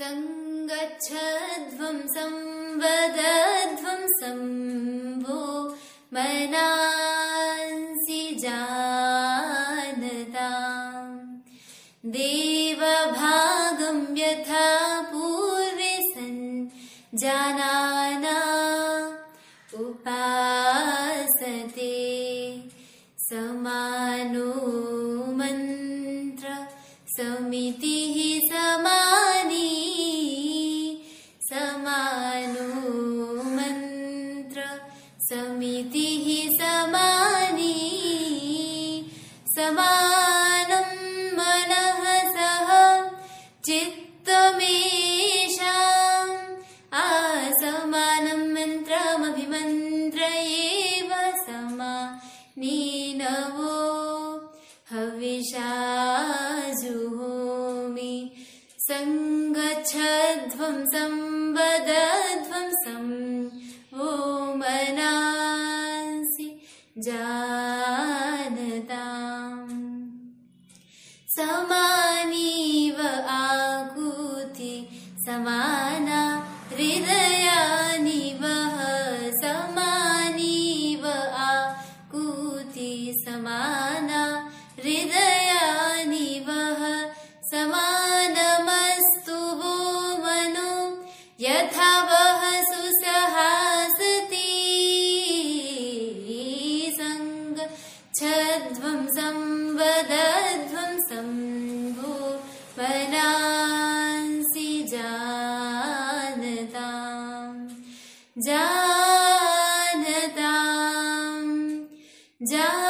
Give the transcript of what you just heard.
सङ्गच्छध्वं संवदध्वं सम्भो मनांसि जानता। देवभागं यथा पूर्वे सन् जानाना उपासते समानं मनः सह चित्तमेषाम् असमानं मन्त्रमभिमन्त्र एव समानीनवो हविषा जुहोमि सङ्गच्छध्वं संवदध्वं सं वो मनांसि जानताम् समानीव आकूति समाना हृदयानि वः समानीव आ समाना हृदयानि वः समानमस्तु वो मनो यथा वः सुसहासति। सङ्गच्छध्वं संवद जानताम् जा